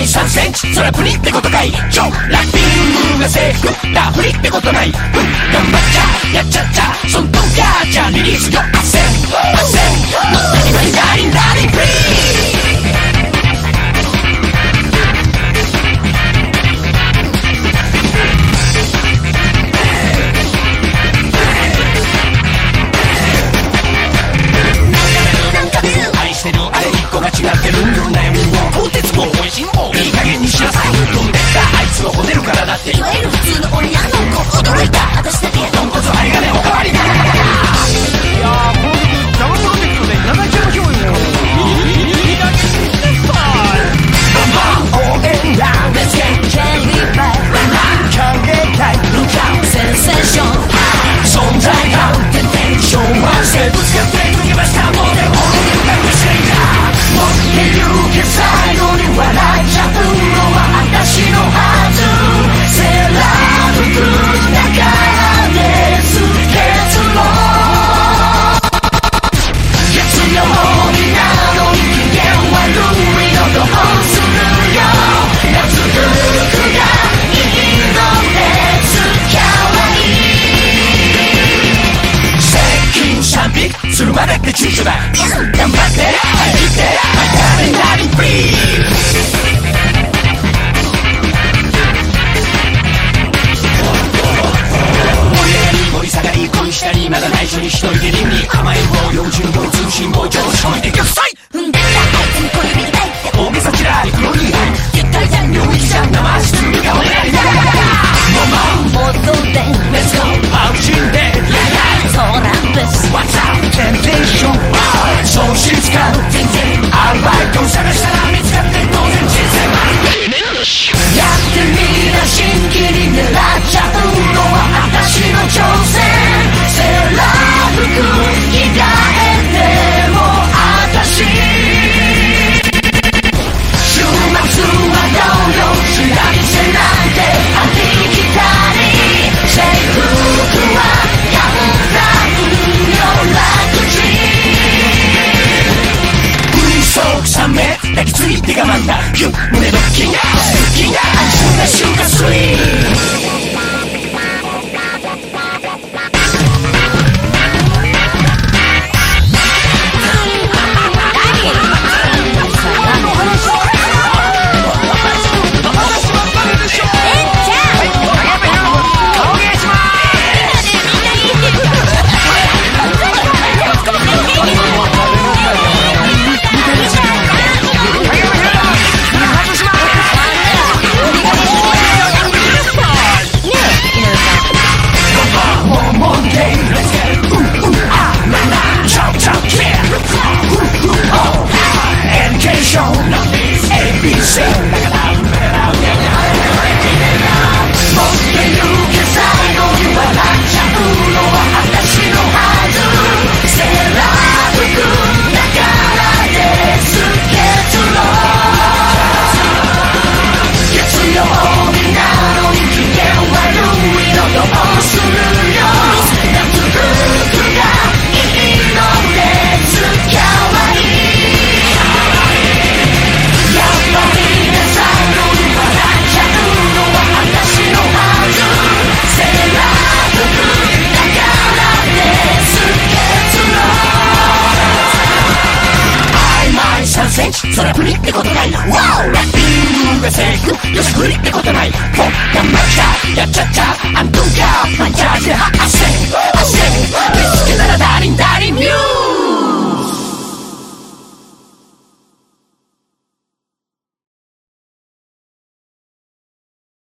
ない。3セそらプリってことかい超ラッピングがセーフだフリってことないうん頑張っちゃやっちゃっちゃ Hoş dön 抱きついて我慢だ。胸のキンキン瞬間瞬間スイーそれプリってことない。ワオラッピングが成功よしプリってことない。ポッカマッチャやっちゃっちゃ。アンドゥガー。マンチャー。ジで発汗